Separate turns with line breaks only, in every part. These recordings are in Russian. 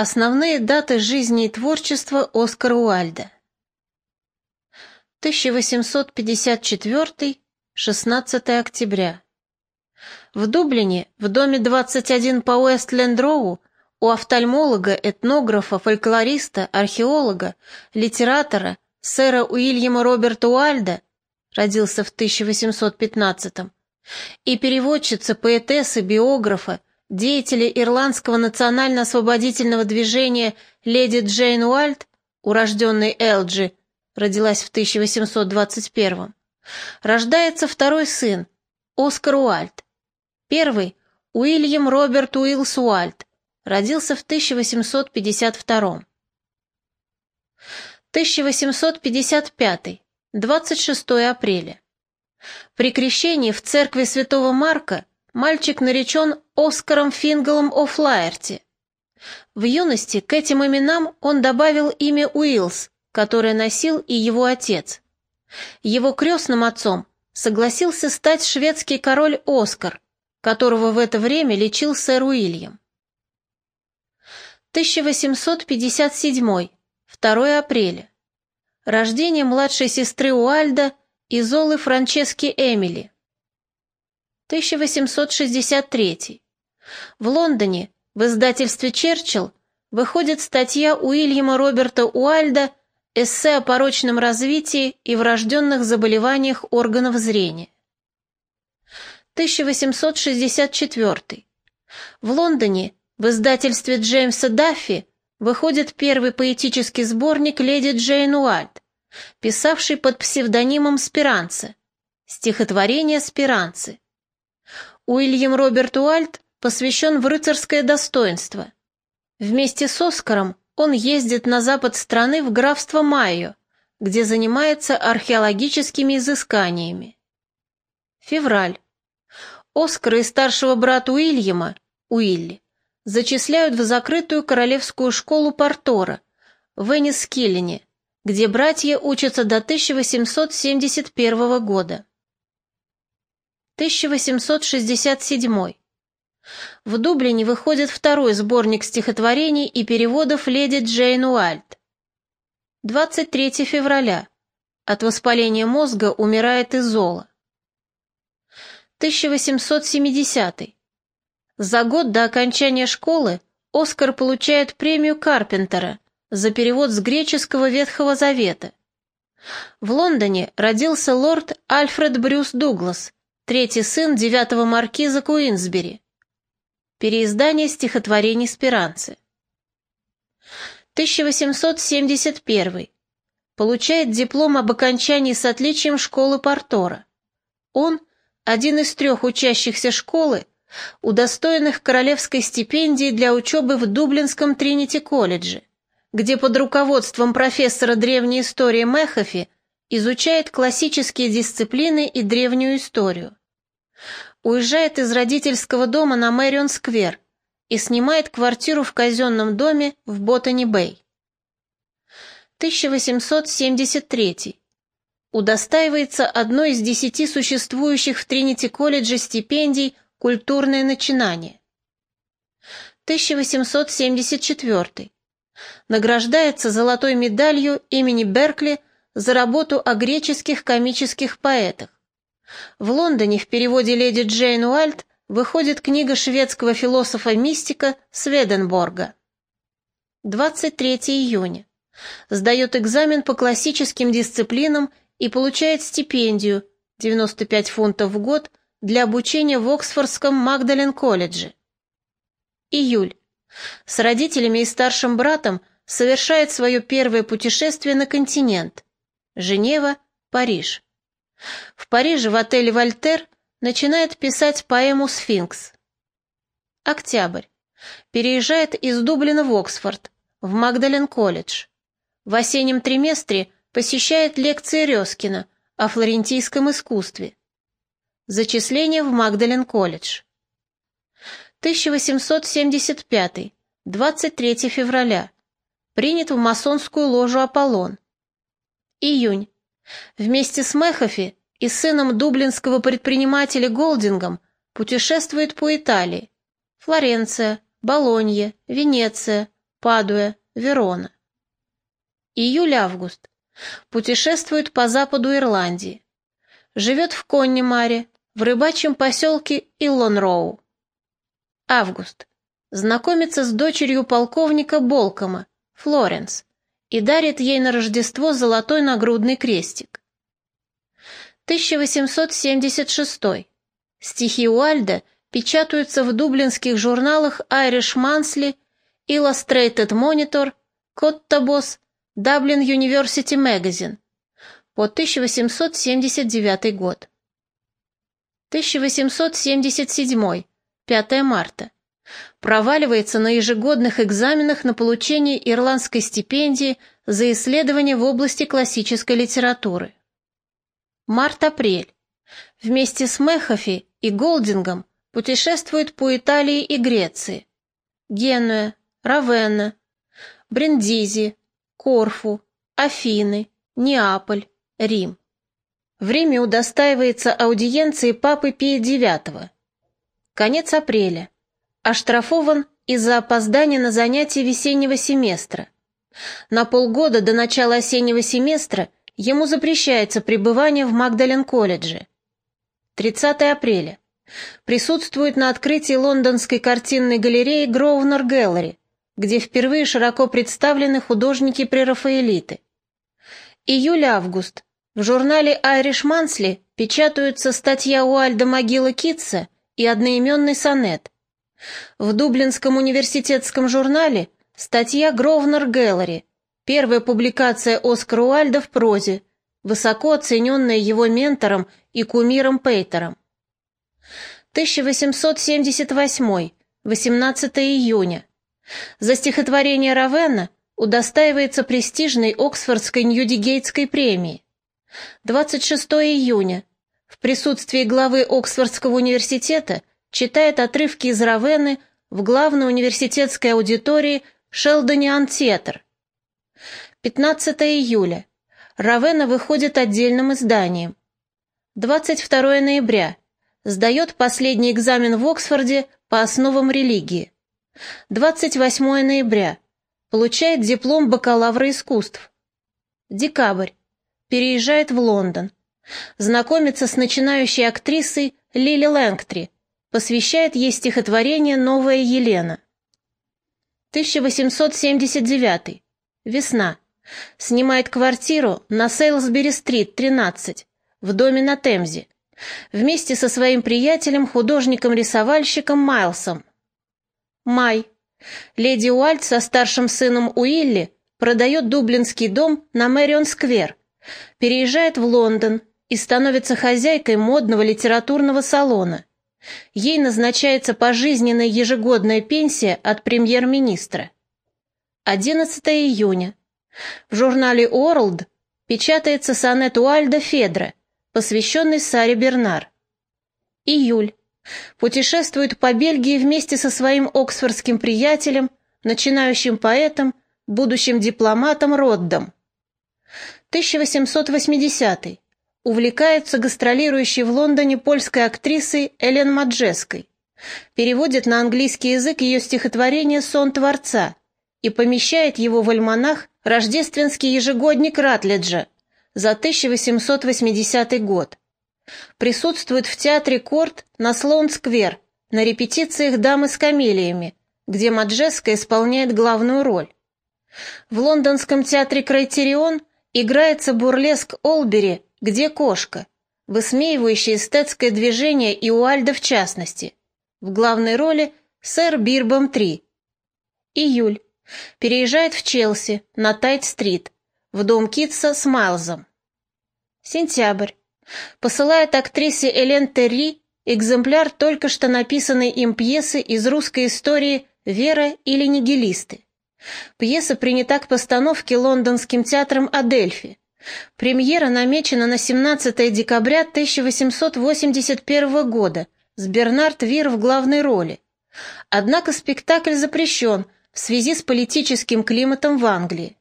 Основные даты жизни и творчества Оскара Уальда. 1854-16 октября. В Дублине, в доме 21 по Уэстленд-Роу, у офтальмолога, этнографа, фольклориста, археолога, литератора, сэра Уильяма Роберта Уальда, родился в 1815 и переводчица, поэтесса, биографа, деятеля ирландского национально-освободительного движения леди Джейн Уальд, урожденной Элджи, родилась в 1821 рождается второй сын, Оскар Уальд. Первый – Уильям Роберт Уиллс Уальд, родился в 1852 1855, 26 апреля. При крещении в церкви святого Марка мальчик наречен Оскаром Фингалом О'Флаерти. В юности к этим именам он добавил имя Уиллс, которое носил и его отец. Его крестным отцом согласился стать шведский король Оскар, которого в это время лечил сэр Уильям. 1857, 2 апреля. Рождение младшей сестры Уальда Изолы Франчески Эмили. 1863. В Лондоне в издательстве «Черчилл» выходит статья Уильяма Роберта Уальда «Эссе о порочном развитии и врожденных заболеваниях органов зрения». 1864. В Лондоне в издательстве Джеймса Даффи выходит первый поэтический сборник «Леди Джейн Уальд», писавший под псевдонимом Спиранце, стихотворение Спиранцы. Уильям Роберт Уальд посвящен в рыцарское достоинство. Вместе с Оскаром он ездит на запад страны в графство Майо, где занимается археологическими изысканиями. Февраль. Оскар и старшего брата Уильяма, Уилли, зачисляют в закрытую королевскую школу Портора в Энискиллине, где братья учатся до 1871 года. 1867. В Дублине выходит второй сборник стихотворений и переводов леди Джейн Уальд. 23 февраля. От воспаления мозга умирает Изола. 1870. За год до окончания школы Оскар получает премию Карпентера за перевод с греческого Ветхого Завета. В Лондоне родился лорд Альфред Брюс Дуглас, Третий сын девятого маркиза Куинсбери. Переиздание стихотворений Спиранцы. 1871. Получает диплом об окончании с отличием школы Портора. Он – один из трех учащихся школы, удостоенных королевской стипендии для учебы в Дублинском Тринити-колледже, где под руководством профессора древней истории Мехофи изучает классические дисциплины и древнюю историю уезжает из родительского дома на Мэрион-сквер и снимает квартиру в казенном доме в Ботани-Бэй. 1873. Удостаивается одной из десяти существующих в Тринити-колледже стипендий «Культурное начинание». 1874. Награждается золотой медалью имени Беркли за работу о греческих комических поэтах. В Лондоне в переводе леди Джейн Уальд выходит книга шведского философа-мистика Сведенборга. 23 июня. Сдает экзамен по классическим дисциплинам и получает стипендию 95 фунтов в год для обучения в Оксфордском Магдален-колледже. Июль. С родителями и старшим братом совершает свое первое путешествие на континент. Женева, Париж. В Париже в отеле «Вольтер» начинает писать поэму «Сфинкс». Октябрь. Переезжает из Дублина в Оксфорд, в Магдален-колледж. В осеннем триместре посещает лекции Резкина о флорентийском искусстве. Зачисление в Магдален-колледж. 1875. 23 февраля. Принят в масонскую ложу «Аполлон». Июнь. Вместе с Мехофи и сыном дублинского предпринимателя Голдингом путешествует по Италии. Флоренция, Болонья, Венеция, Падуя, Верона. Июль-август. Путешествует по западу Ирландии. Живет в Коннимаре, в рыбачьем поселке Иллонроу. Август. Знакомится с дочерью полковника Болкома, Флоренс, и дарит ей на Рождество золотой нагрудный крестик. 1876. Стихи Уальда печатаются в дублинских журналах Irish Monthly, Illustrated Monitor, Коттобос, Dublin University Magazine по 1879 год. 1877. 5 марта. Проваливается на ежегодных экзаменах на получение ирландской стипендии за исследования в области классической литературы. Март-апрель. Вместе с Мехофи и Голдингом путешествует по Италии и Греции. Генуя, Равенна, Бриндизи, Корфу, Афины, Неаполь, Рим. В Риме удостаивается аудиенции папы Пия IX. Конец апреля. Оштрафован из-за опоздания на занятия весеннего семестра. На полгода до начала осеннего семестра ему запрещается пребывание в Магдален-колледже. 30 апреля. Присутствует на открытии лондонской картинной галереи Гроувнер Гэллери, где впервые широко представлены художники-прерафаэлиты. Июль-август. В журнале Irish Monthly печатаются статья Уальда Могила Китса и одноименный сонет. В Дублинском университетском журнале статья Гровнер Гэллери, первая публикация Оскара Уальда в прозе, высоко оцененная его ментором и кумиром Пейтером. 1878, 18 июня. За стихотворение Равенна удостаивается престижной Оксфордской Ньюдигейтской премии. 26 июня. В присутствии главы Оксфордского университета читает отрывки из Равенны в главной университетской аудитории Шелдониан Театр. 15 июля. Равена выходит отдельным изданием. 22 ноября. Сдает последний экзамен в Оксфорде по основам религии. 28 ноября. Получает диплом бакалавра искусств. Декабрь. Переезжает в Лондон. Знакомится с начинающей актрисой Лили Лэнгтри. Посвящает ей стихотворение «Новая Елена». 1879. Весна. Снимает квартиру на Сейлсбери-стрит, 13, в доме на Темзе. Вместе со своим приятелем, художником-рисовальщиком Майлсом. Май. Леди Уальт со старшим сыном Уилли продает дублинский дом на Мэрион-сквер, переезжает в Лондон и становится хозяйкой модного литературного салона. Ей назначается пожизненная ежегодная пенсия от премьер-министра. 11 июня. В журнале World печатается сонет Уальда Федра, посвященный Саре Бернар. Июль путешествует по Бельгии вместе со своим оксфордским приятелем, начинающим поэтом, будущим дипломатом Роддом. 1880 увлекается гастролирующей в Лондоне польской актрисой Элен Маджеской, переводит на английский язык ее стихотворение «Сон Творца» и помещает его в альманах «Рождественский ежегодник Ратледжа» за 1880 год присутствует в театре Корт на Слоун-сквер на репетициях «Дамы с камелиями», где Маджеска исполняет главную роль. В лондонском театре Крайтерион играется бурлеск Олбери «Где кошка?», высмеивающий эстетское движение и Уальда в частности. В главной роли сэр Бирбом-3. Июль. Переезжает в Челси, на Тайт-стрит, в дом Китса с Майлзом. Сентябрь посылает актрисе Элен Терри экземпляр только что написанной им пьесы из русской истории «Вера или нигилисты». Пьеса принята к постановке лондонским театром «Адельфи». Премьера намечена на 17 декабря 1881 года с Бернард Вир в главной роли. Однако спектакль запрещен в связи с политическим климатом в Англии.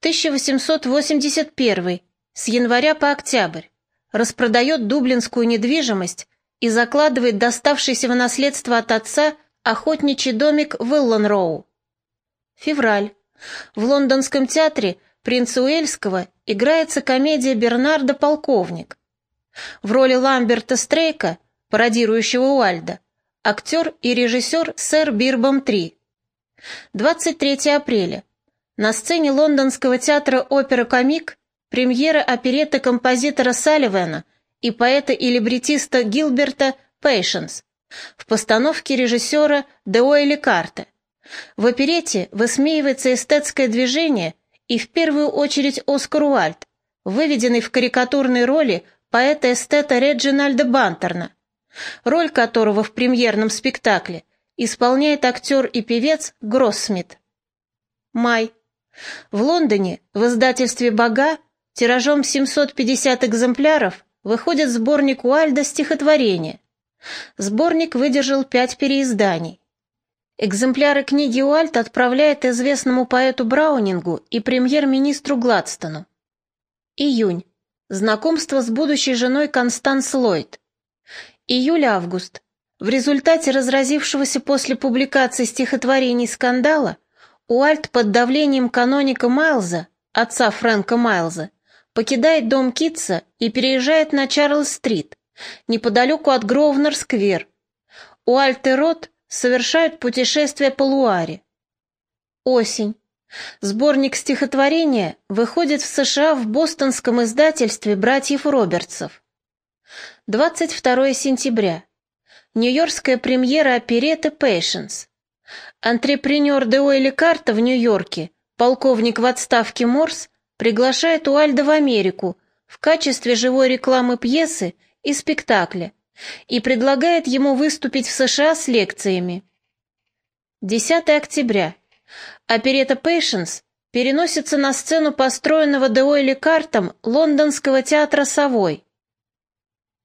1881 с января по октябрь, распродает дублинскую недвижимость и закладывает доставшийся в наследство от отца охотничий домик в Илланроу. Февраль. В лондонском театре принца Уэльского играется комедия Бернарда «Полковник». В роли Ламберта Стрейка, пародирующего Уальда, актер и режиссер сэр Бирбом 3. 23 апреля. На сцене лондонского театра «Опера-комик» премьера оперетты композитора Салливана и поэта и либретиста Гилберта «Пейшенс» в постановке режиссера Деуэли Карта. В оперете высмеивается эстетское движение и в первую очередь Оскар Уальд, выведенный в карикатурной роли поэта-эстета Реджинальда Бантерна, роль которого в премьерном спектакле исполняет актер и певец Гроссмит. Май. В Лондоне в издательстве «Бага» тиражом 750 экземпляров выходит сборник Уальда стихотворения. Сборник выдержал пять переизданий. Экземпляры книги Уальд отправляет известному поэту Браунингу и премьер-министру Гладстону. Июнь. Знакомство с будущей женой Констанс Ллойд. Июль-август. В результате разразившегося после публикации стихотворений скандала Уальд под давлением каноника Майлза, отца Фрэнка Майлза, покидает дом Китса и переезжает на Чарльз-стрит, неподалеку от Гровнер-сквер. Уальд и Рот совершают путешествие по Луаре. Осень. Сборник стихотворения выходит в США в бостонском издательстве братьев Робертсов. 22 сентября. Нью-Йоркская премьера опереты «Пейшенс». Антрепренер Деуэли Карта в Нью-Йорке, полковник в отставке Морс, приглашает Уальда в Америку в качестве живой рекламы пьесы и спектакля и предлагает ему выступить в США с лекциями. 10 октября. Оперета «Пейшенс» переносится на сцену построенного Деойли Картом лондонского театра «Совой».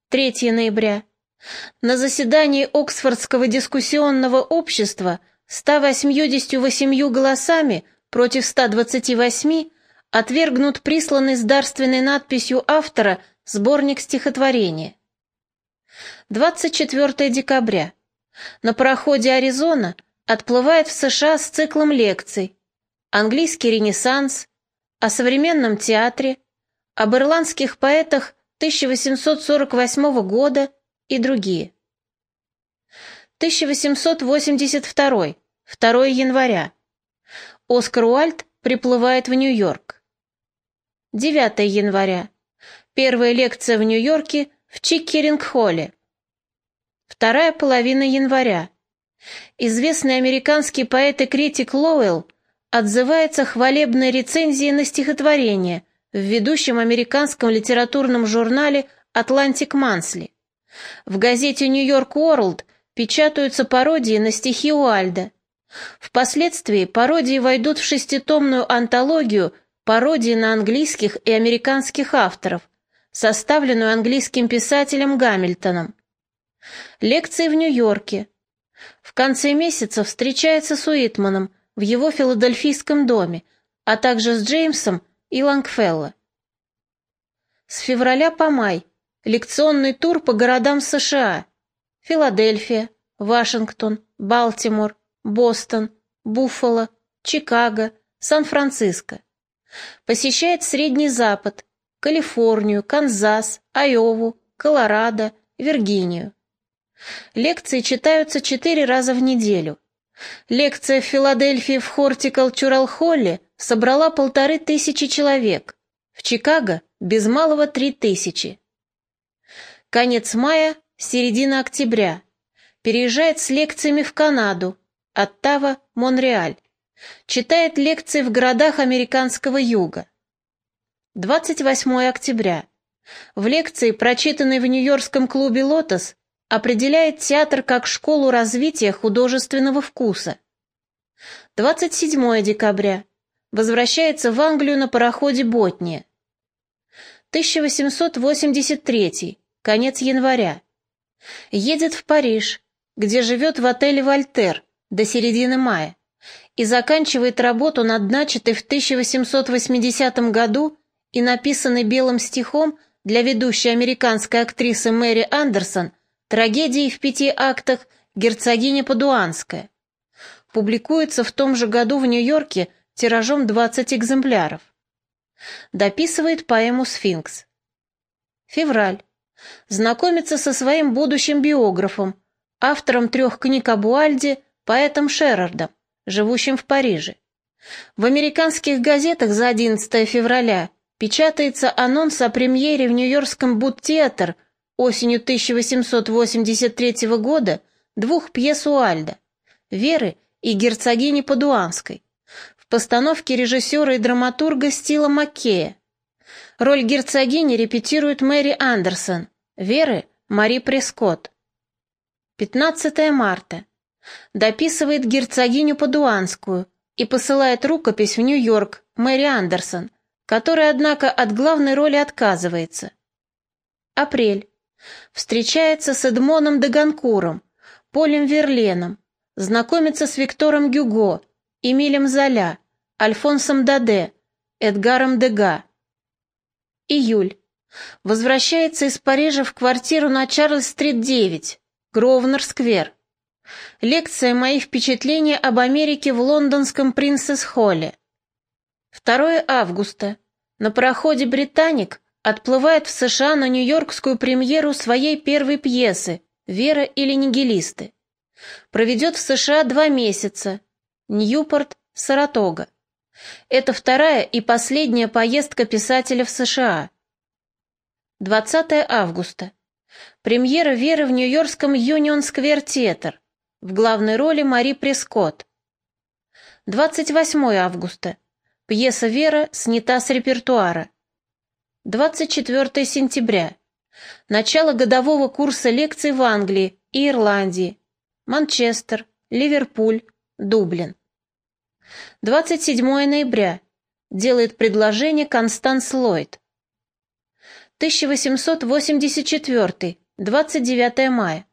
3 ноября. На заседании Оксфордского дискуссионного общества 188 голосами против 128 отвергнут присланный с дарственной надписью автора сборник стихотворения. 24 декабря. На пароходе «Аризона» отплывает в США с циклом лекций «Английский ренессанс», о современном театре, об ирландских поэтах 1848 года и другие. 1882. 2 января. Оскар Уальд приплывает в Нью-Йорк. 9 января. Первая лекция в Нью-Йорке в Чиккеринг-холле. Вторая половина января. Известный американский поэт и критик Лоуэлл отзывается хвалебной рецензией на стихотворение в ведущем американском литературном журнале «Атлантик Мансли». В газете «Нью-Йорк Уорлд» печатаются пародии на стихи Уальда. Впоследствии пародии войдут в шеститомную антологию пародии на английских и американских авторов, составленную английским писателем Гамильтоном. Лекции в Нью-Йорке. В конце месяца встречается с Уитманом в его филадельфийском доме, а также с Джеймсом и Лангфелло. С февраля по май лекционный тур по городам США. Филадельфия, Вашингтон, Балтимор, Бостон, Буффало, Чикаго, Сан-Франциско. Посещает Средний Запад, Калифорнию, Канзас, Айову, Колорадо, Виргинию. Лекции читаются четыре раза в неделю. Лекция в Филадельфии в Хортикалчурал-холле собрала полторы тысячи человек, в Чикаго без малого три тысячи. Конец мая, середина октября. Переезжает с лекциями в Канаду, Оттава, Монреаль. Читает лекции в городах американского юга. 28 октября. В лекции, прочитанной в Нью-Йоркском клубе «Лотос», определяет театр как школу развития художественного вкуса. 27 декабря. Возвращается в Англию на пароходе «Ботния». 1883. Конец января. Едет в Париж, где живет в отеле «Вольтер» до середины мая и заканчивает работу над начатой в 1880 году и написанный белым стихом для ведущей американской актрисы Мэри Андерсон трагедии в пяти актах «Герцогиня Падуанская». Публикуется в том же году в Нью-Йорке тиражом 20 экземпляров. Дописывает поэму «Сфинкс». Февраль. Знакомится со своим будущим биографом, автором трех книг об Уальде, поэтом Шерардом, живущим в Париже. В американских газетах за 11 февраля печатается анонс о премьере в Нью-Йоркском Будтеатр осенью 1883 года двух пьес Уальда «Веры» и «Герцогини Падуанской» в постановке режиссера и драматурга Стила Маккея. Роль герцогини репетирует Мэри Андерсон, Веры – Мари Прескотт. 15 марта. Дописывает герцогиню Падуанскую и посылает рукопись в Нью-Йорк Мэри Андерсон, которая, однако, от главной роли отказывается. Апрель. Встречается с Эдмоном Даганкуром, Полем Верленом, знакомится с Виктором Гюго, Эмилем Золя, Альфонсом Даде, Эдгаром Дега. Июль. Возвращается из Парижа в квартиру на Чарльз-стрит 9, Гровнер-сквер. Лекция «Мои впечатления об Америке в лондонском Принцесс-холле». 2 августа. На пароходе «Британик» отплывает в США на нью-йоркскую премьеру своей первой пьесы «Вера или нигилисты». Проведет в США два месяца. Ньюпорт, Саратога. Это вторая и последняя поездка писателя в США. 20 августа. Премьера Веры в Нью-Йоркском Юнион Сквер Театр. В главной роли Мари Прескотт. 28 августа. Пьеса «Вера» снята с репертуара. 24 сентября. Начало годового курса лекций в Англии и Ирландии. Манчестер, Ливерпуль, Дублин. 27 ноября. Делает предложение Констанс Ллойд. 1884, 29 мая.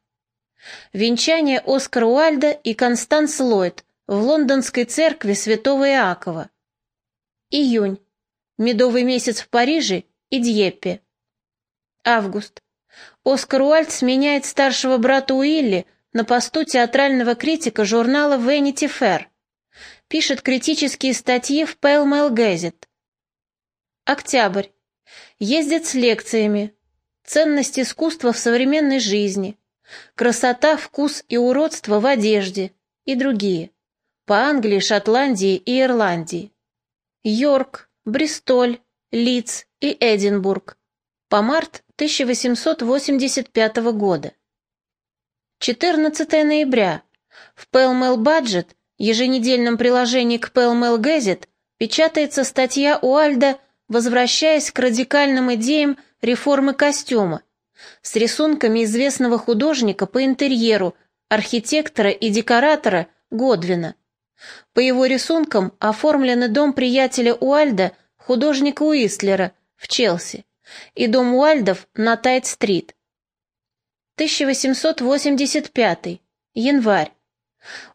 Венчание Оскара Уальда и Констанс Ллойд в лондонской церкви святого Иакова. Июнь. Медовый месяц в Париже и Дьеппе. Август. Оскар Уальд сменяет старшего брата Уилли на посту театрального критика журнала Vanity Fair. Пишет критические статьи в Pale Mail Gazette. Октябрь. Ездит с лекциями. Ценность искусства в современной жизни. Красота, вкус и уродство в одежде. И другие. По Англии, Шотландии и Ирландии. Йорк, Бристоль, Лидс и Эдинбург. По март 1885 года. 14 ноября. В Pell Budget, еженедельном приложении к Pell Gazette, печатается статья Уальда «Возвращаясь к радикальным идеям реформы костюма» с рисунками известного художника по интерьеру, архитектора и декоратора Годвина. По его рисункам оформлены дом приятеля Уальда, художника Уистлера, в Челси, и дом Уальдов на Тайт-стрит. 1885. Январь.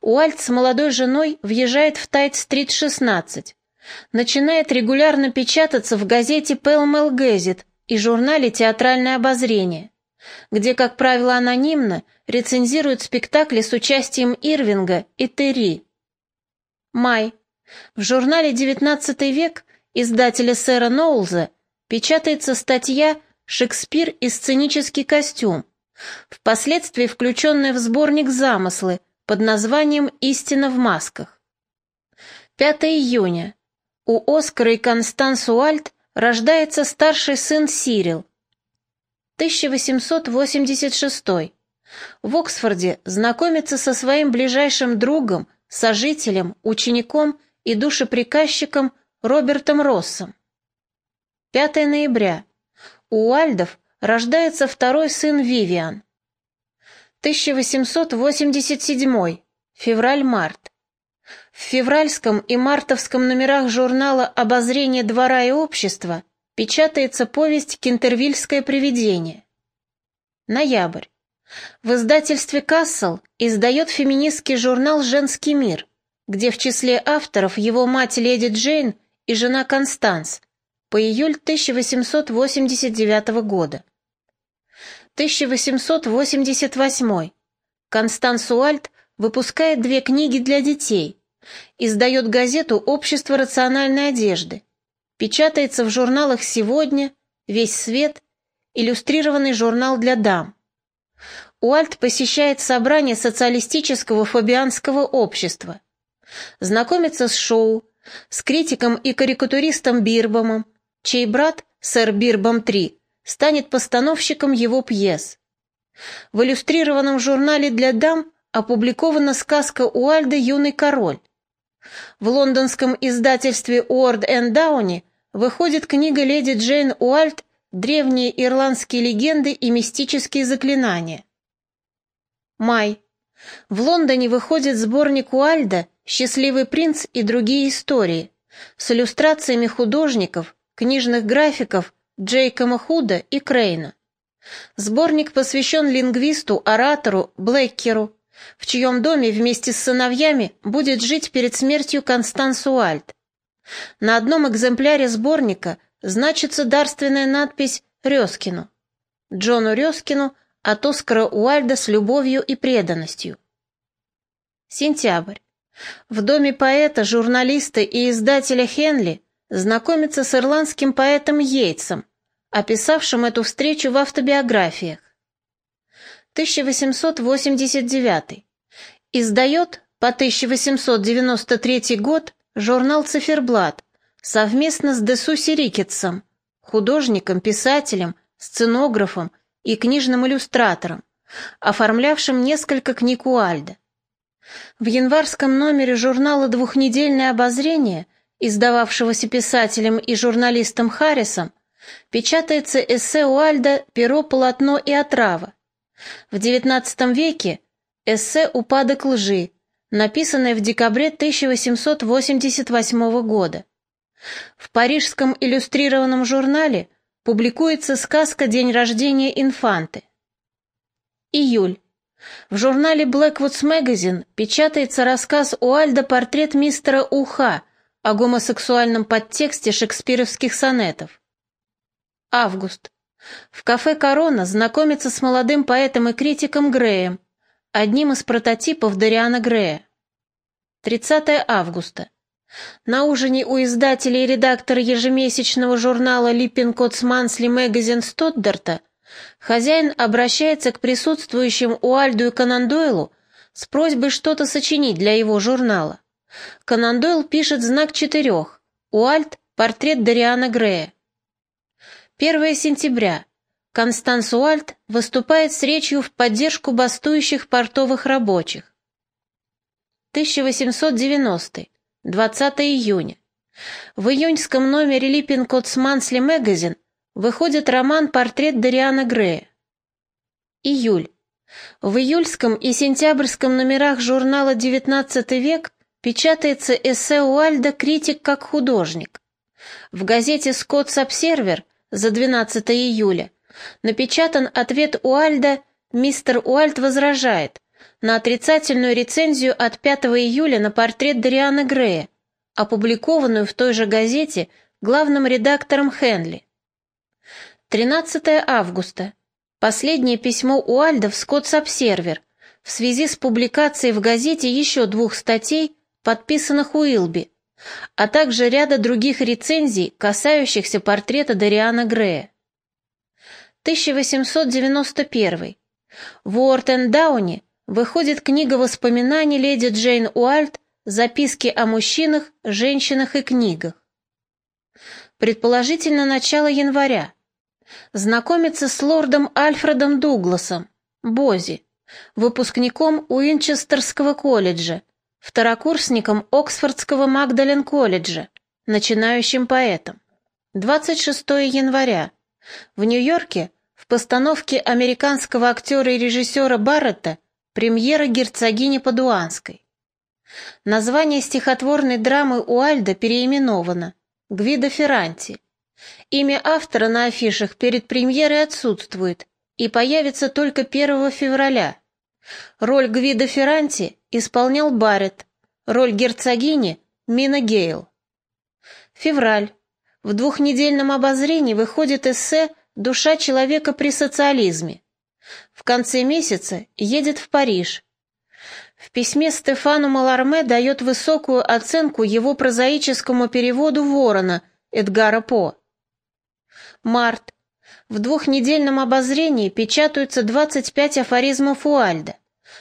Уальд с молодой женой въезжает в Тайт-стрит 16. Начинает регулярно печататься в газете Pell Mell и журнале «Театральное обозрение», где, как правило, анонимно рецензируют спектакли с участием Ирвинга и Терри. Май. В журнале «XIX век» издателя сэра Ноулза печатается статья «Шекспир и сценический костюм», впоследствии включенная в сборник «Замыслы» под названием «Истина в масках». 5 июня. У Оскара и Констанс Уальт рождается старший сын Сирил. 1886. В Оксфорде знакомится со своим ближайшим другом, сожителем, учеником и душеприказчиком Робертом Россом. 5 ноября. У Уальдов рождается второй сын Вивиан. 1887. Февраль-март. В февральском и мартовском номерах журнала «Обозрение двора и общества» печатается повесть «Кентервильское привидение». Ноябрь. В издательстве «Кассел» издает феминистский журнал «Женский мир», где в числе авторов его мать леди Джейн и жена Констанс по июль 1889 года. 1888. Констанс Уальт выпускает две книги для детей, издает газету «Общество рациональной одежды», печатается в журналах «Сегодня», «Весь свет», иллюстрированный журнал для дам. Уальт посещает собрание социалистического фабианского общества, знакомится с Шоу, с критиком и карикатуристом Бирбомом, чей брат, сэр Бирбом-3, станет постановщиком его пьес. В иллюстрированном журнале для дам опубликована сказка Уальда «Юный король». В лондонском издательстве Уорд энд Дауни выходит книга леди Джейн Уальд «Древние ирландские легенды и мистические заклинания». Май. В Лондоне выходит сборник Уальда «Счастливый принц и другие истории» с иллюстрациями художников, книжных графиков Джейкома Худа и Крейна. Сборник посвящен лингвисту, оратору Блэккеру, в чьем доме вместе с сыновьями будет жить перед смертью Констанс Уальд. На одном экземпляре сборника значится дарственная надпись «Рёскину». Джону Рёскину от Оскара Уальда с любовью и преданностью. Сентябрь. В доме поэта, журналиста и издателя Хенли знакомится с ирландским поэтом Йейтсом, описавшим эту встречу в автобиографиях. 1889. Издает по 1893 год журнал «Циферблат» совместно с Десуси Рикетсом, художником, писателем, сценографом и книжным иллюстратором, оформлявшим несколько книг Уальда. В январском номере журнала «Двухнедельное обозрение», издававшегося писателем и журналистом Харрисом, печатается эссе Уальда «Перо, полотно и отрава». В XIX веке эссе «Упадок лжи», написанное в декабре 1888 года. В парижском иллюстрированном журнале публикуется сказка «День рождения инфанты». Июль. В журнале Blackwoods Magazine печатается рассказ Уальда «Портрет мистера Уха» о гомосексуальном подтексте шекспировских сонетов. Август. В кафе «Корона» знакомится с молодым поэтом и критиком Греем, одним из прототипов Дариана Грея. 30 августа. На ужине у издателя и редактора ежемесячного журнала Липпинкотс Мансли Мэгазин Стотдарта хозяин обращается к присутствующим Уальду и Конан Дойлу с просьбой что-то сочинить для его журнала. Конан Дойл пишет знак четырех, Уальд – портрет Дариана Грея. 1 сентября. Констанс Уальд выступает с речью в поддержку бастующих портовых рабочих. 1890. 20 июня. В июньском номере Липпинкотс Мансли Magazine выходит роман «Портрет Дариана Грея». Июль. В июльском и сентябрьском номерах журнала «XIX век» печатается эссе Уальда «Критик как художник». В газете «Скоттс Обсервер» за 12 июля напечатан ответ Уальда «Мистер Уальд возражает» на отрицательную рецензию от 5 июля на портрет Дариана Грея, опубликованную в той же газете главным редактором Хенли. 13 августа. Последнее письмо Уальда в Скоттс Обсервер в связи с публикацией в газете еще двух статей, подписанных Уилби, а также ряда других рецензий, касающихся портрета Дариана Грея. 1891. В Уортендауне выходит книга воспоминаний леди Джейн Уальт «Записки о мужчинах, женщинах и книгах». Предположительно, начало января. Знакомится с лордом Альфредом Дугласом, Бози, выпускником Уинчестерского колледжа, второкурсником Оксфордского Магдален-колледжа, начинающим поэтом. 26 января. В Нью-Йорке в постановке американского актера и режиссера Барретта премьера герцогини Падуанской. Название стихотворной драмы Уальда переименовано Гвидо Ферранти. Имя автора на афишах перед премьерой отсутствует и появится только 1 февраля. Роль Гвидо Ферранти исполнял Барретт, роль герцогини – Мина Гейл. Февраль. В двухнедельном обозрении выходит эссе «Душа человека при социализме». В конце месяца едет в Париж. В письме Стефану Маларме дает высокую оценку его прозаическому переводу «Ворона» Эдгара По. Март. В двухнедельном обозрении печатаются 25 афоризмов Уальда.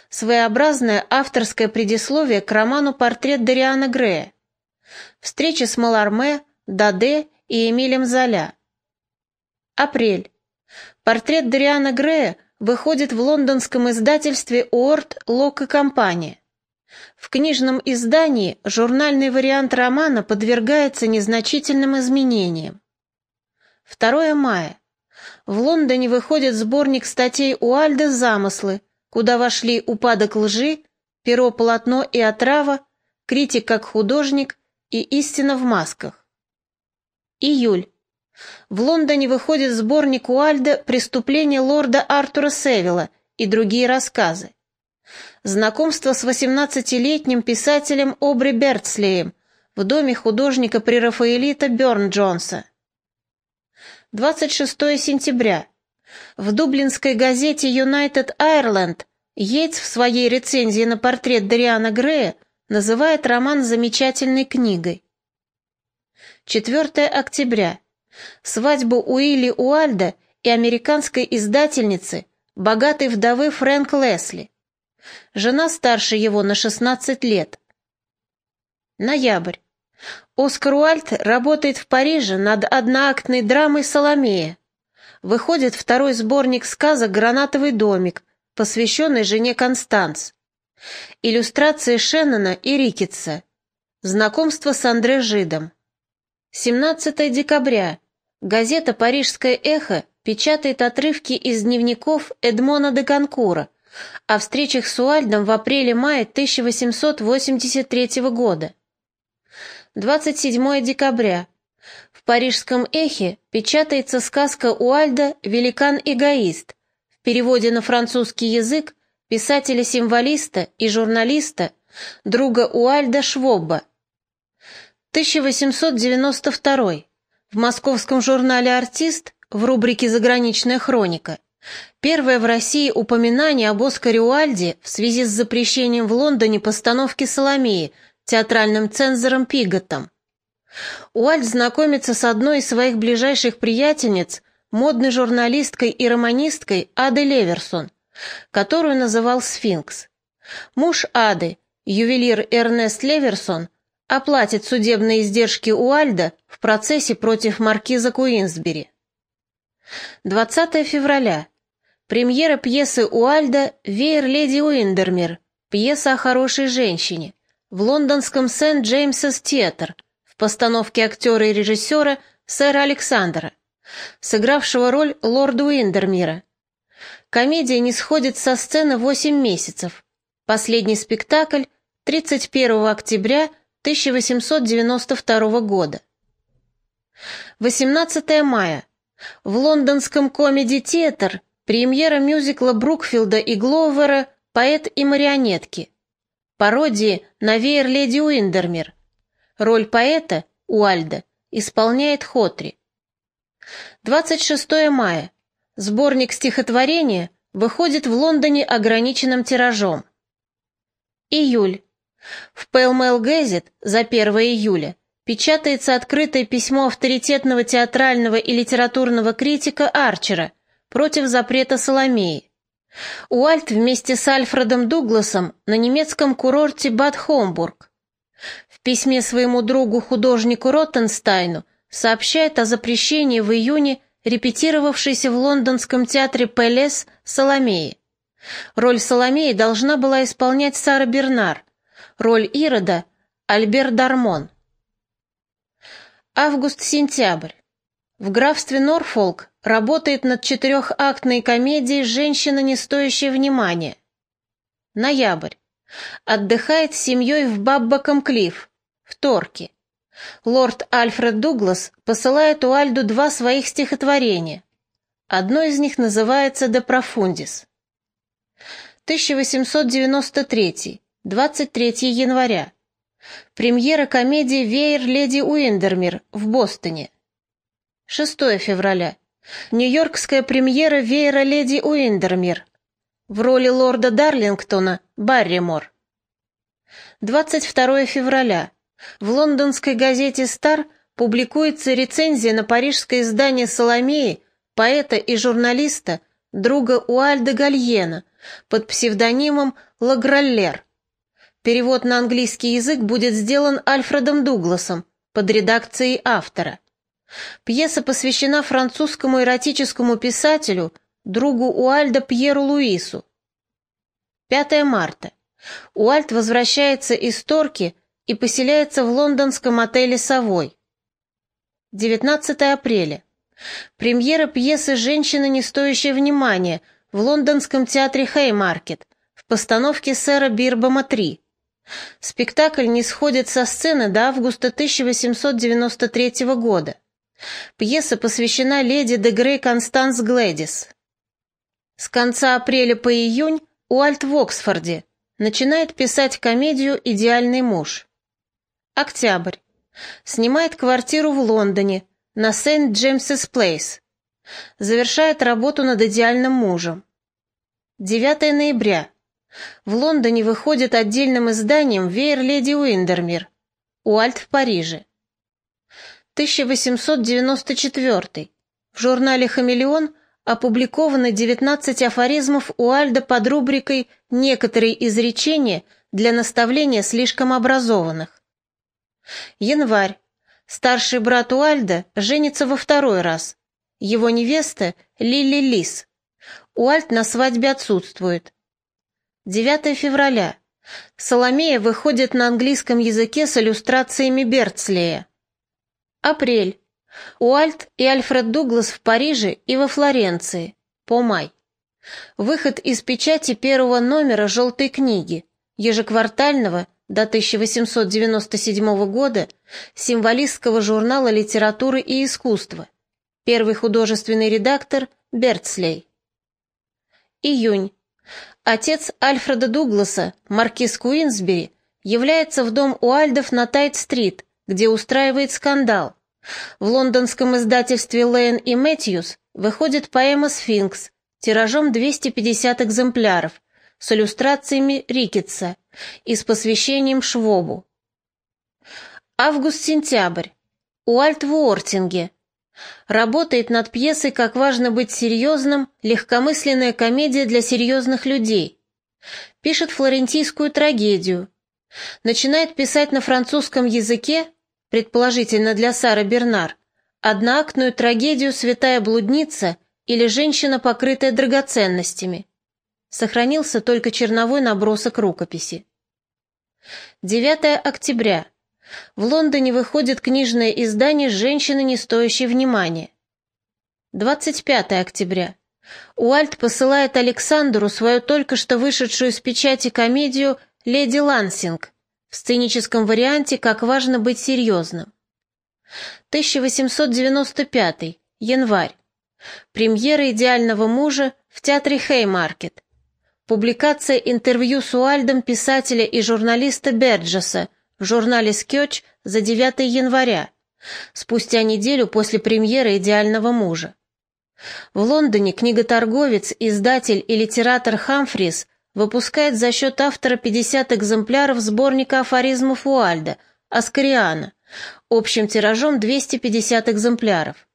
Своеобразное авторское предисловие к роману «Портрет Дариана Грея». Встреча с Маларме, Даде и Эмилем Золя. Апрель. Портрет Дариана Грея выходит в лондонском издательстве Уорд Лок и компания. В книжном издании журнальный вариант романа подвергается незначительным изменениям. 2 мая. В Лондоне выходит сборник статей Уальда «Замыслы», куда вошли «Упадок лжи», «Перо, полотно и отрава», «Критик как художник» и «Истина в масках». Июль. В Лондоне выходит сборник Уальда «Преступление лорда Артура Севилла» и другие рассказы. Знакомство с 18-летним писателем Обри Бертслеем в доме художника прерафаэлита Бёрн Джонса. 26 сентября. В дублинской газете United Ireland Йейтс в своей рецензии на портрет Дариана Грея называет роман замечательной книгой. 4 октября. Свадьбу Уилли Уальда и американской издательницы, богатой вдовы Фрэнк Лесли. Жена старше его на 16 лет. Ноябрь. Оскар Уальд работает в Париже над одноактной драмой «Соломея». Выходит второй сборник сказок «Гранатовый домик», посвященный жене Констанс. Иллюстрации Шеннона и Рикетса. Знакомство с Андре Жидом. 17 декабря. Газета «Парижское эхо» печатает отрывки из дневников Эдмона де Конкура о встречах с Уальдом в апреле-мае 1883 года. 27 декабря. В «Парижском эхе» печатается сказка Уальда «Великан-эгоист», в переводе на французский язык писателя-символиста и журналиста, друга Уальда Швобба. 1892. В московском журнале «Артист» в рубрике «Заграничная хроника» первое в России упоминание об Оскаре Уальде в связи с запрещением в Лондоне постановки «Соломеи» театральным цензором Пиготом. Уальд знакомится с одной из своих ближайших приятельниц, модной журналисткой и романисткой Адой Леверсон, которую называл «Сфинкс». Муж Ады, ювелир Эрнест Леверсон, оплатит судебные издержки Уальда в процессе против маркиза Куинсбери. 20 февраля. Премьера пьесы Уальда «Веер леди Уиндермир», пьеса о хорошей женщине, в лондонском Сент-Джеймсес Театр, в постановке актера и режиссера сэра Александра, сыгравшего роль лорда Уиндермира. Комедия не сходит со сцены 8 месяцев. Последний спектакль 31 октября 1892 года. 18 мая. В лондонском комеди-театр премьера мюзикла Брукфилда и Гловера «Поэт и марионетки». Пародии на веер леди Уиндермир. Роль поэта, Уальда, исполняет Хотри. 26 мая. Сборник стихотворения выходит в Лондоне ограниченным тиражом. Июль. В Pell Gazette за 1 июля печатается открытое письмо авторитетного театрального и литературного критика Арчера против запрета Соломеи. Уальт вместе с Альфредом Дугласом на немецком курорте Бад Хомбург. В письме своему другу художнику Роттенстайну сообщает о запрещении в июне репетировавшейся в лондонском театре Пелес Соломеи. Роль Соломеи должна была исполнять Сара Бернар, Роль Ирода – Альбер Дармон. Август-сентябрь. В графстве Норфолк работает над четырехактной комедией «Женщина, не стоящая внимания». Ноябрь. Отдыхает с семьей в Баббаком-Клифф, в Торке. Лорд Альфред Дуглас посылает Уальду два своих стихотворения. Одно из них называется «De Profundis». 1893. 23 января. Премьера комедии «Веер леди Уиндермир» в Бостоне. 6 февраля. Нью-Йоркская премьера «Веера леди Уиндермир». В роли лорда Дарлингтона Барримор. 22 февраля. В лондонской газете «Стар» публикуется рецензия на парижское издание «Соломеи» поэта и журналиста, друга Уальда Гальена, под псевдонимом Лаграллер. Перевод на английский язык будет сделан Альфредом Дугласом под редакцией автора. Пьеса посвящена французскому эротическому писателю, другу Уальда Пьеру Луису. 5 марта. Уальд возвращается из Торки и поселяется в лондонском отеле «Совой». 19 апреля. Премьера пьесы «Женщина, не стоящая внимания» в лондонском театре Хеймаркет в постановке сэра Бирбома 3. Спектакль не сходит со сцены до августа 1893 года. Пьеса посвящена леди де Грей Констанс Глэдис. С конца апреля по июнь Уальт в Оксфорде начинает писать комедию «Идеальный муж». Октябрь. Снимает квартиру в Лондоне на Сент-Джеймсес Плейс. Завершает работу над «Идеальным мужем». 9 ноября. В Лондоне выходит отдельным изданием «Веер леди Уиндермир». Уальт в Париже. 1894. В журнале «Хамелеон» опубликованы 19 афоризмов Уальда под рубрикой «Некоторые изречения для наставления слишком образованных». Январь. Старший брат Уальда женится во второй раз. Его невеста – Лили Лис. Уальд на свадьбе отсутствует. 9 февраля. Соломея выходит на английском языке с иллюстрациями Берцлея. Апрель. Уальт и Альфред Дуглас в Париже и во Флоренции. По май. Выход из печати первого номера «Желтой книги», ежеквартального до 1897 года символистского журнала литературы и искусства. Первый художественный редактор Берцлей. Июнь. Отец Альфреда Дугласа, маркиз Куинсбери, является в дом Уальдов на Тайт-стрит, где устраивает скандал. В лондонском издательстве Лейн и Мэтьюс выходит поэма «Сфинкс» тиражом 250 экземпляров с иллюстрациями Рикетса и с посвящением Швобу. Август-сентябрь. Уальт в Уортинге. Работает над пьесой «Как важно быть серьезным» легкомысленная комедия для серьезных людей. Пишет флорентийскую трагедию. Начинает писать на французском языке предположительно для Сары Бернар, одноактную трагедию «Святая блудница» или «Женщина, покрытая драгоценностями». Сохранился только черновой набросок рукописи. 9 октября. В Лондоне выходит книжное издание «Женщины, не стоящие внимания». 25 октября. Уальт посылает Александру свою только что вышедшую из печати комедию «Леди Лансинг», в сценическом варианте «Как важно быть серьезным». 1895. Январь. Премьера «Идеального мужа» в театре Хеймаркет. Публикация интервью с Уальдом писателя и журналиста Берджеса в журнале «Скетч» за 9 января, спустя неделю после премьеры «Идеального мужа». В Лондоне книготорговец, издатель и литератор Хамфрис выпускает за счет автора 50 экземпляров сборника афоризмов Уайльда «Оскариана», общим тиражом 250 экземпляров.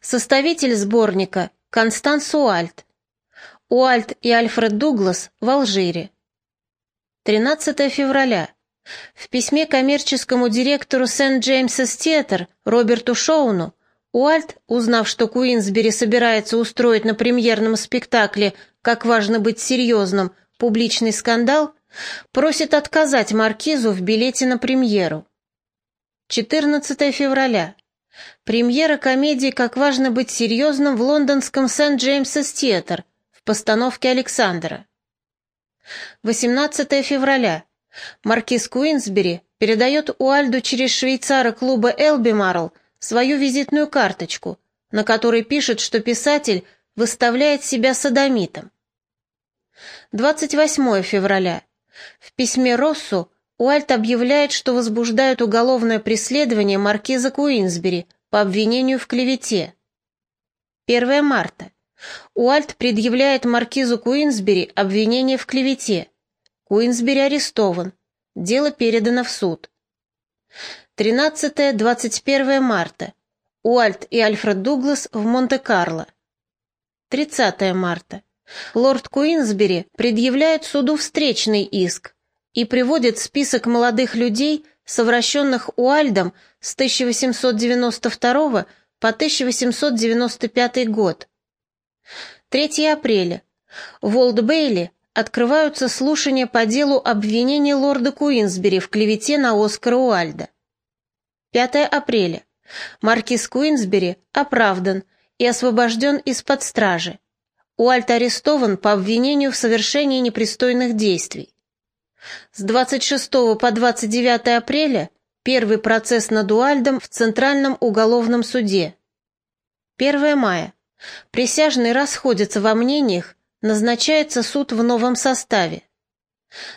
Составитель сборника – Констанс Уайльд. Уайльд и Альфред Дуглас в Алжире. 13 февраля. В письме коммерческому директору Сент-Джеймсес Театр Роберту Шоуну Уальд, узнав, что Куинсбери собирается устроить на премьерном спектакле «Как важно быть серьезным» публичный скандал, просит отказать маркизу в билете на премьеру. 14 февраля. Премьера комедии «Как важно быть серьезным» в лондонском Сент-Джеймсес Театр в постановке Александра. 18 февраля. Маркиз Куинсбери передает Уальду через швейцара клуба Элбимарл свою визитную карточку, на которой пишет, что писатель выставляет себя садомитом. 28 февраля. В письме Россу Уальт объявляет, что возбуждают уголовное преследование маркиза Куинсбери по обвинению в клевете. 1 марта. Уальт предъявляет маркизу Куинсбери обвинение в клевете. Куинсбери арестован. Дело передано в суд. 13-21 марта. Уальт и Альфред Дуглас в Монте-Карло. 30 марта. Лорд Куинсбери предъявляет суду встречный иск и приводит список молодых людей, совращенных Уальдом с 1892 по 1895 год. 3 апреля. В Олд-Бейли открываются слушания по делу обвинения лорда Куинсбери в клевете на Оскара Уальда. 5 апреля. Маркиз Куинсбери оправдан и освобожден из-под стражи. Уальт арестован по обвинению в совершении непристойных действий. С 26 по 29 апреля первый процесс над Уальдом в Центральном уголовном суде. 1 мая. Присяжные расходятся во мнениях, назначается суд в новом составе.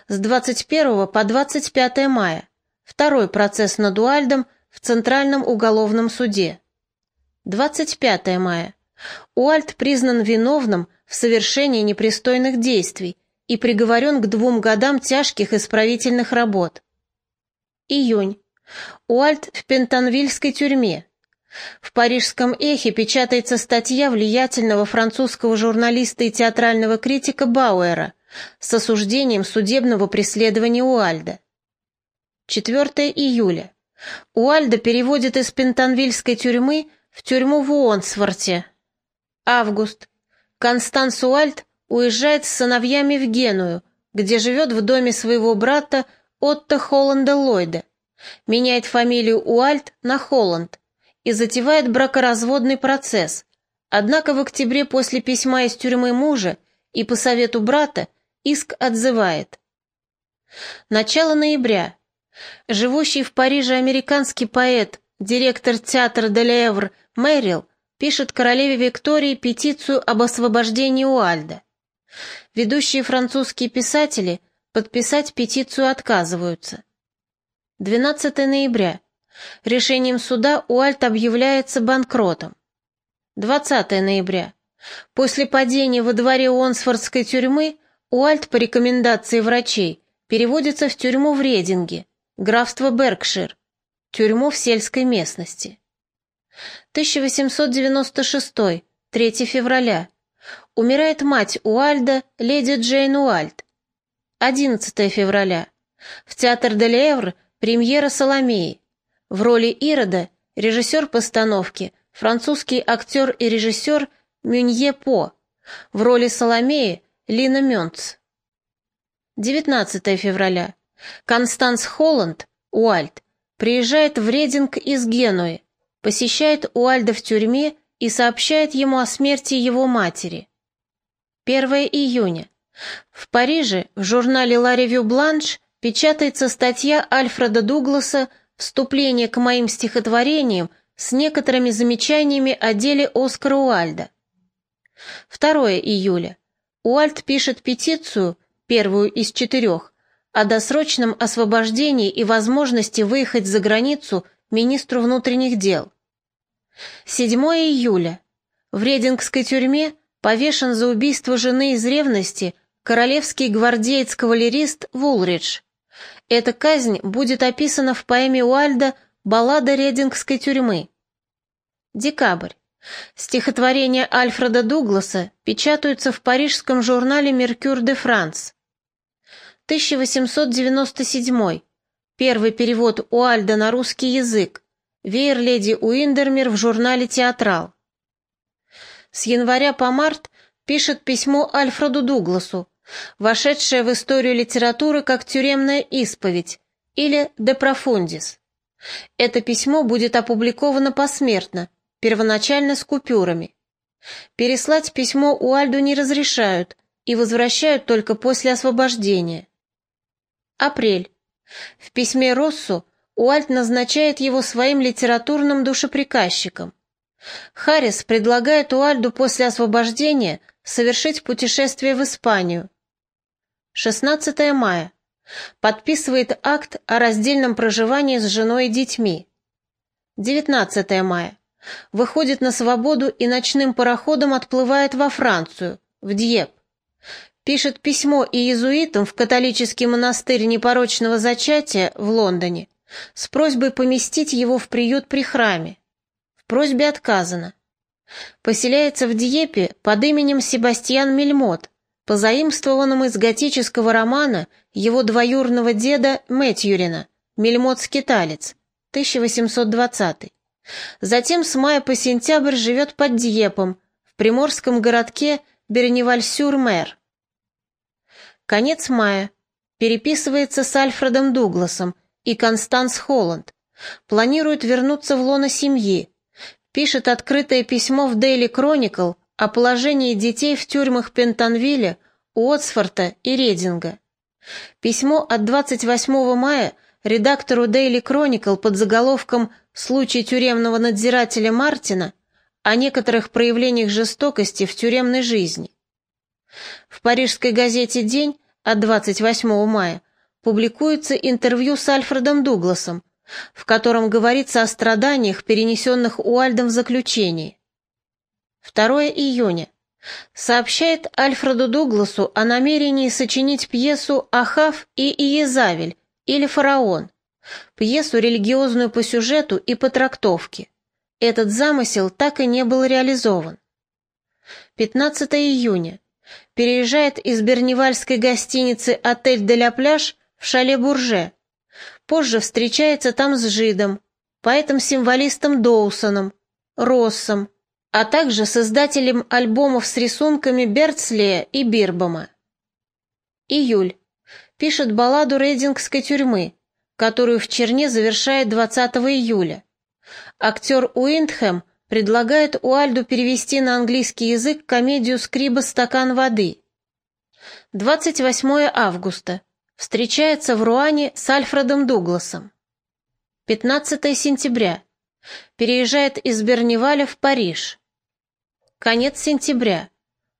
С 21 по 25 мая. Второй процесс над Уальдом в Центральном уголовном суде. 25 мая. Уальт признан виновным в совершении непристойных действий и приговорен к двум годам тяжких исправительных работ. Июнь. Уальт в Пентонвильской тюрьме. В парижском «Эхе» печатается статья влиятельного французского журналиста и театрального критика Бауэра с осуждением судебного преследования Уальда. 4 июля. Уальда переводят из Пентонвильской тюрьмы в тюрьму в Уонсворте. Август. Констанс Уальд уезжает с сыновьями в Геную, где живет в доме своего брата Отто Холланда Ллойда, меняет фамилию Уальд на Холланд и затевает бракоразводный процесс, однако в октябре после письма из тюрьмы мужа и по совету брата иск отзывает. Начало ноября. Живущий в Париже американский поэт, директор театра Делевр Мэрил пишет королеве Виктории петицию об освобождении Уальда. Ведущие французские писатели подписать петицию отказываются. 12 ноября. Решением суда Уальт объявляется банкротом. 20 ноября. После падения во дворе Уонсфордской тюрьмы Уальт по рекомендации врачей переводится в тюрьму в Рединге, графство Беркшир, тюрьму в сельской местности. 1896, 3 февраля. Умирает мать Уальда, леди Джейн Уальд. 11 февраля. В театр де Левр премьера Соломеи. В роли Ирода режиссер постановки, французский актер и режиссер Мюнье По. В роли Соломеи Лина Мёнц. 19 февраля. Констанс Холланд, Уальд, приезжает в Рединг из Генуи, посещает Уальда в тюрьме и сообщает ему о смерти его матери. 1 июня. В Париже в журнале «Ла Ревю Бланш» печатается статья Альфреда Дугласа «Вступление к моим стихотворениям» с некоторыми замечаниями о деле Оскара Уальда. 2 июля. Уальд пишет петицию, первую из четырех, о досрочном освобождении и возможности выехать за границу министру внутренних дел. 7 июля. В Редингской тюрьме повешен за убийство жены из ревности королевский гвардеец-кавалерист Вулридж. Эта казнь будет описана в поэме Уальда «Баллада Редингской тюрьмы». Декабрь. Стихотворения Альфреда Дугласа печатаются в парижском журнале «Меркюр де Франс». 1897. Первый перевод Уальда на русский язык. Веер леди Уиндермир в журнале «Театрал». С января по март пишет письмо Альфреду Дугласу, вошедшее в историю литературы как тюремная исповедь или «De Profundis». Это письмо будет опубликовано посмертно, первоначально с купюрами. Переслать письмо Уальду не разрешают и возвращают только после освобождения. Апрель. В письме Россу Уальд назначает его своим литературным душеприказчиком. Харрис предлагает Уальду после освобождения совершить путешествие в Испанию. 16 мая. Подписывает акт о раздельном проживании с женой и детьми. 19 мая. Выходит на свободу и ночным пароходом отплывает во Францию, в Дьеп. Пишет письмо иезуитам в католический монастырь непорочного зачатия в Лондоне с просьбой поместить его в приют при храме. В просьбе отказано. Поселяется в Диепе под именем Себастьян Мельмот, позаимствованным из готического романа его двоюрного деда Мэтьюрина «Мельмот-скиталец», 1820. Затем с мая по сентябрь живет под Диепом, в приморском городке Берневаль-сюр-Мэр. Конец мая. Переписывается с Альфредом Дугласом и Констанс Холланд. Планирует вернуться в лоно семьи. Пишет открытое письмо в Daily Chronicle о положении детей в тюрьмах Пентонвилля, Уотсфорта и Рединга. Письмо от 28 мая редактору Daily Chronicle под заголовком «Случай тюремного надзирателя Мартина» о некоторых проявлениях жестокости в тюремной жизни. В парижской газете «День» от 28 мая публикуется интервью с Альфредом Дугласом, в котором говорится о страданиях, перенесенных Уальдом в заключении. 2 июня. Сообщает Альфреду Дугласу о намерении сочинить пьесу «Ахав и Иезавель» или «Фараон», пьесу религиозную по сюжету и по трактовке. Этот замысел так и не был реализован. 15 июня. Переезжает из берневальской гостиницы «Отель де ля Пляж» в шале Бурже. Позже встречается там с Жидом, поэтом-символистом Доусоном, Россом, а также создателем альбомов с рисунками Берцлия и Бирбома. Июль. Пишет балладу Рейдингской тюрьмы, которую в Черне завершает 20 июля. Актер Уиндхэм предлагает Уальду перевести на английский язык комедию «Скриба стакан воды». 28 августа. Встречается в Руане с Альфредом Дугласом. 15 сентября. Переезжает из Берневаля в Париж. Конец сентября.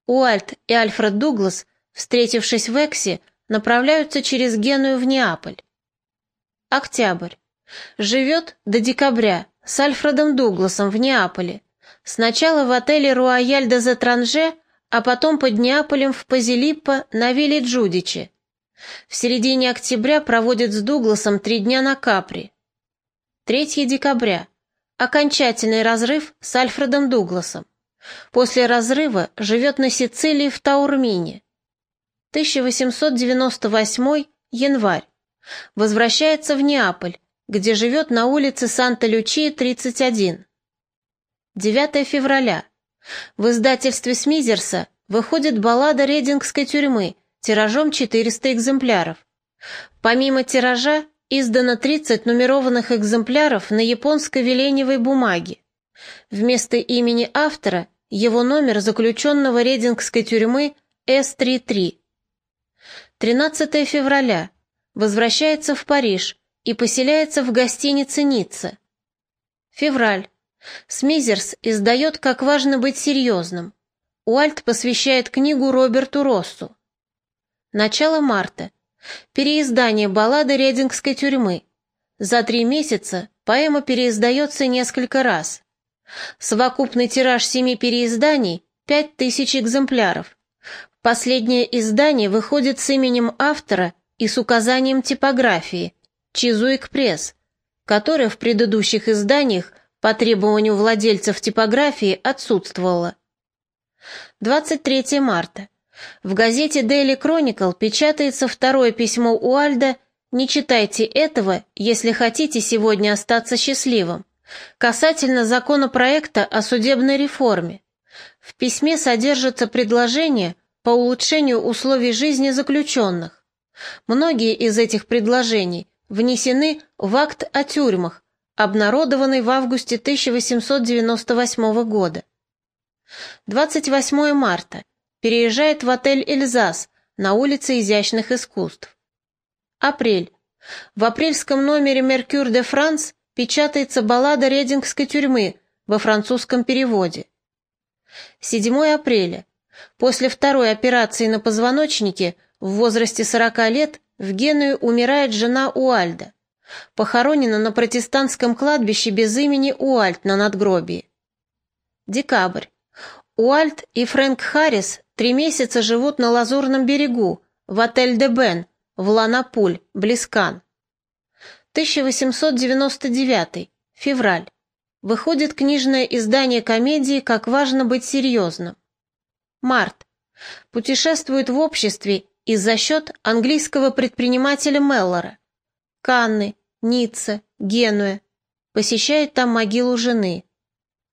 Уальт и Альфред Дуглас, встретившись в Эксе, направляются через Геную в Неаполь. Октябрь. Живет до декабря с Альфредом Дугласом в Неаполе. Сначала в отеле «Руаяль де Затранже», а потом под Неаполем в Пазилиппо на вилле Джудичи. В середине октября проводит с Дугласом три дня на Капри. 3 декабря. Окончательный разрыв с Альфредом Дугласом. После разрыва живет на Сицилии в Таурмине. 1898 январь. Возвращается в Неаполь, где живет на улице Санта-Лючия, 31. 9 февраля. В издательстве Смизерса выходит баллада Редингской тюрьмы тиражом 400 экземпляров. Помимо тиража издано 30 нумерованных экземпляров на японской веленевой бумаге. Вместо имени автора его номер заключенного Редингской тюрьмы С-33. 13 февраля. Возвращается в Париж и поселяется в гостинице Ницца. Февраль. Смизерс издает «Как важно быть серьезным». Уальт посвящает книгу Роберту Россу. Начало марта. Переиздание баллады Редингской тюрьмы. За три месяца поэма переиздается несколько раз. Совокупный тираж семи переизданий – пять тысяч экземпляров. Последнее издание выходит с именем автора и с указанием типографии – Чизуик Пресс, которая в предыдущих изданиях по требованию владельцев типографии отсутствовала. 23 марта. В газете Daily Chronicle печатается второе письмо Уальда «Не читайте этого, если хотите сегодня остаться счастливым» касательно законопроекта о судебной реформе. В письме содержится предложение по улучшению условий жизни заключенных. Многие из этих предложений внесены в акт о тюрьмах, обнародованный в августе 1898 года. 28 марта. Переезжает в отель «Эльзас» на улице изящных искусств. Апрель. В апрельском номере «Меркюр де Франс» печатается баллада Редингской тюрьмы во французском переводе. 7 апреля. После второй операции на позвоночнике в возрасте 40 лет в Геную умирает жена Уальда. Похоронена на протестантском кладбище без имени Уальд на надгробии. Декабрь. Уальт и Фрэнк Харрис три месяца живут на Лазурном берегу, в отель де Бен, в Ланапуль, Блискан. 1899, февраль. Выходит книжное издание комедии «Как важно быть серьезным». Март. Путешествует в обществе и за счет английского предпринимателя Меллора. Канны, Ницца, Генуя. Посещает там могилу жены.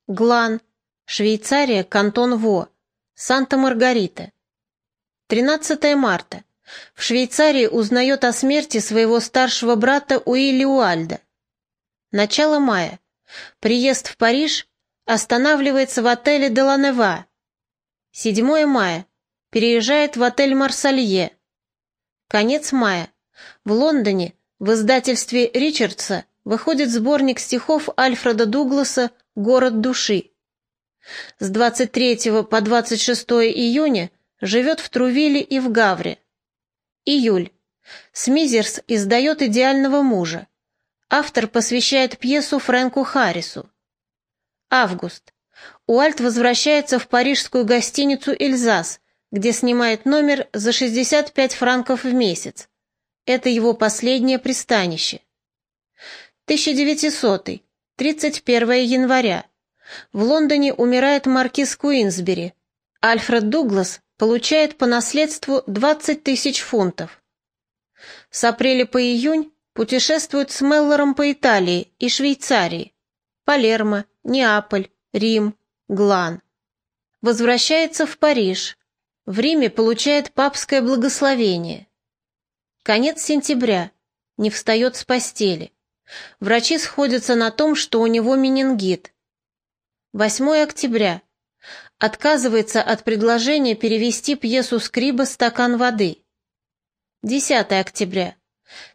Глан, Швейцария, кантон Во, Санта-Маргарита. 13 марта. В Швейцарии узнает о смерти своего старшего брата Уилли Уальда. Начало мая. Приезд в Париж останавливается в отеле Деланева. 7 мая. Переезжает в отель Марсалье. Конец мая. В Лондоне в издательстве Ричардса выходит сборник стихов Альфреда Дугласа «Город души». С 23 по 26 июня живет в Трувиле и в Гавре. Июль. Смизерс издает «Идеального мужа». Автор посвящает пьесу Фрэнку Харрису. Август. Уальт возвращается в парижскую гостиницу «Эльзас», где снимает номер за 65 франков в месяц. Это его последнее пристанище. 1900. 31 января. В Лондоне умирает маркиз Куинсбери. Альфред Дуглас получает по наследству 20 тысяч фунтов. С апреля по июнь путешествует с Меллором по Италии и Швейцарии, Палермо, Неаполь, Рим, Глан. Возвращается в Париж. В Риме получает папское благословение. Конец сентября. Не встает с постели. Врачи сходятся на том, что у него менингит. 8 октября. Отказывается от предложения перевести пьесу Скриба «Стакан воды». 10 октября.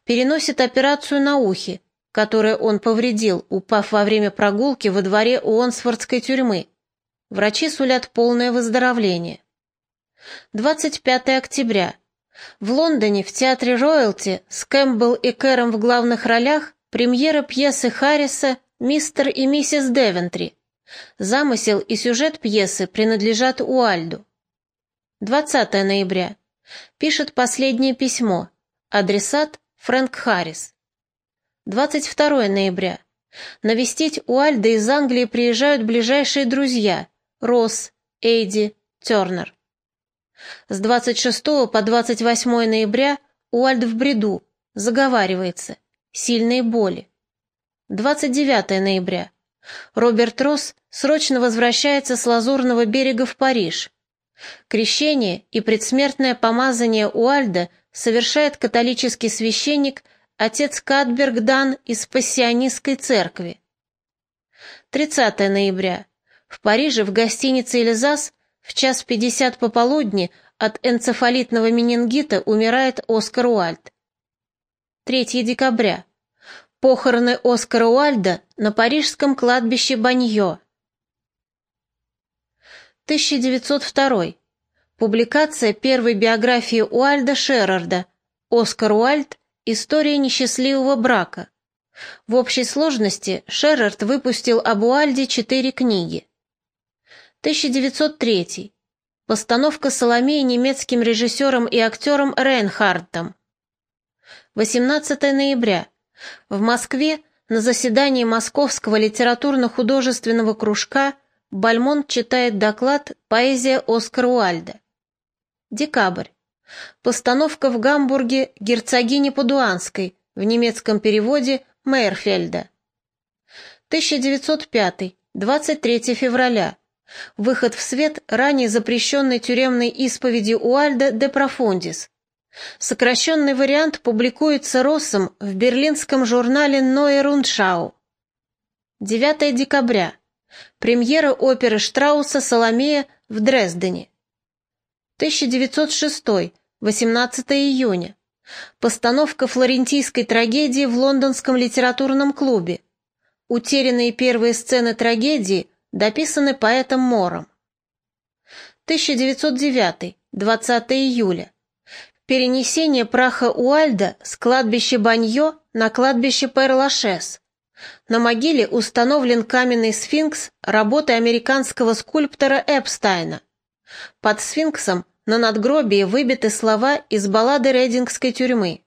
Переносит операцию на ухе, которое он повредил, упав во время прогулки во дворе Уонсфордской тюрьмы. Врачи сулят полное выздоровление. 25 октября. В Лондоне в театре Роялти с Кэмпбелл и Кэром в главных ролях премьера пьесы Харриса «Мистер и миссис Девентри», Замысел и сюжет пьесы принадлежат Уальду. 20 ноября. Пишет последнее письмо. Адресат Фрэнк Харрис. 22 ноября. Навестить Уальда из Англии приезжают ближайшие друзья Росс, Эйди, Тернер. С 26 по 28 ноября Уальд в бреду, заговаривается, сильные боли. 29 ноября. Роберт Росс срочно возвращается с Лазурного берега в Париж. Крещение и предсмертное помазание Уальда совершает католический священник отец Катберг Дан из Пассионистской церкви. 30 ноября. В Париже в гостинице «Эльзас» в час 50 пополудни от энцефалитного менингита умирает Оскар Уальд. 3 декабря. Похороны Оскара Уальда на парижском кладбище Баньо. 1902. Публикация первой биографии Уальда Шерарда «Оскар Уальд. История несчастливого брака». В общей сложности Шерард выпустил об Уальде четыре книги. 1903. Постановка Соломеи немецким режиссером и актером Рейнхардтом. 18 ноября. В Москве на заседании Московского литературно-художественного кружка Бальмонт читает доклад «Поэзия Оскара Уальда». Декабрь. Постановка в Гамбурге «Герцогини Падуанской» в немецком переводе Мейерфельда. 1905. 23 февраля. Выход в свет ранее запрещенной тюремной исповеди Уальда де Профундис, Сокращенный вариант публикуется Россом в берлинском журнале «Ноэ Рундшау». 9 декабря. Премьера оперы Штрауса «Соломея» в Дрездене. 1906. 18 июня. Постановка флорентийской трагедии в лондонском литературном клубе. Утерянные первые сцены трагедии дописаны поэтом Мором. 1909. 20 июля. Перенесение праха Уальда с кладбища Баньо на кладбище Перлашес. На могиле установлен каменный сфинкс работы американского скульптора Эпстайна. Под сфинксом на надгробии выбиты слова из баллады Рейдингской тюрьмы.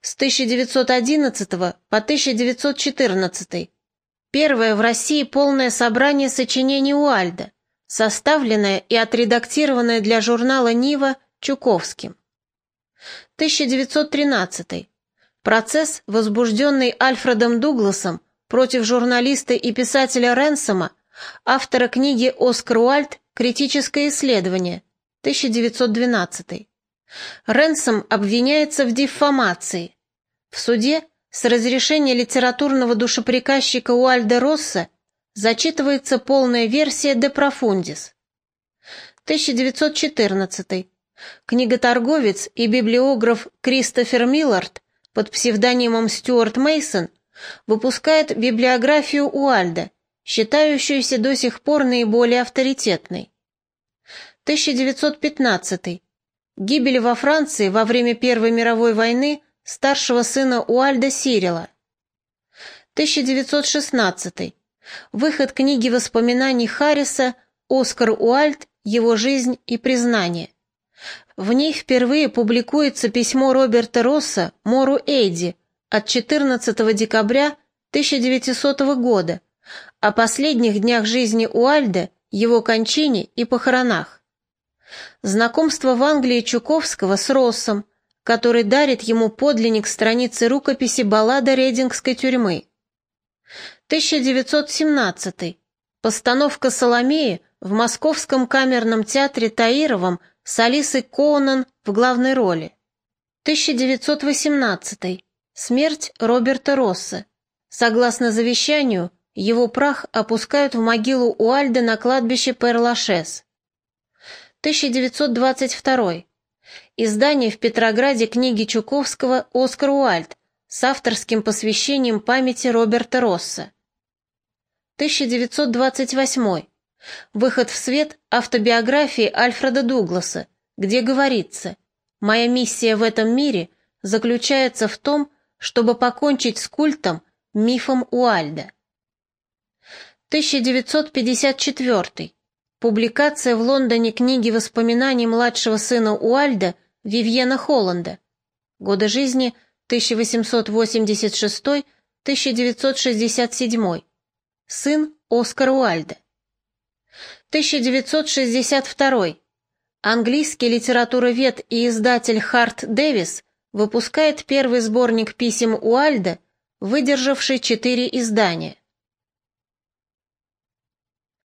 С 1911 по 1914 первое в России полное собрание сочинений Уальда, составленное и отредактированное для журнала «Нива» Чуковским. 1913 процесс, возбужденный Альфредом Дугласом против журналиста и писателя Ренсома, автора книги «Оскар Уальд. Критическое исследование», 1912. Ренсом обвиняется в диффамации. В суде с разрешения литературного душеприказчика Уальда Росса зачитывается полная версия «De Profundis». 1914. Книготорговец и библиограф Кристофер Миллард под псевдонимом Стюарт Мейсон выпускает библиографию Уальда, считающуюся до сих пор наиболее авторитетной. 1915. Гибель во Франции во время Первой мировой войны старшего сына Уальда Сирила. 1916. Выход книги воспоминаний Харриса «Оскар Уальд. Его жизнь и признание». В ней впервые публикуется письмо Роберта Росса Мору Эйди от 14 декабря 1900 года о последних днях жизни Уальда, его кончине и похоронах. Знакомство в Англии Чуковского с Россом, который дарит ему подлинник страницы рукописи баллада Рейдингской тюрьмы. 1917. Постановка «Соломеи» в Московском камерном театре Таировом с Алисой Коунан в главной роли. 1918. Смерть Роберта Росса. Согласно завещанию, его прах опускают в могилу Уальда на кладбище Перлашес. 1922. Издание в Петрограде книги Чуковского «Оскар Уальд» с авторским посвящением памяти Роберта Росса. 1928. Выход в свет автобиографии Альфреда Дугласа, где говорится «Моя миссия в этом мире заключается в том, чтобы покончить с культом, мифом Уальда». 1954. Публикация в Лондоне книги воспоминаний младшего сына Уальда Вивьена Холланда. Годы жизни 1886-1967. Сын Оскара Уальда. 1962. Английский литературовед и издатель Харт Дэвис выпускает первый сборник писем Уальда, выдержавший четыре издания.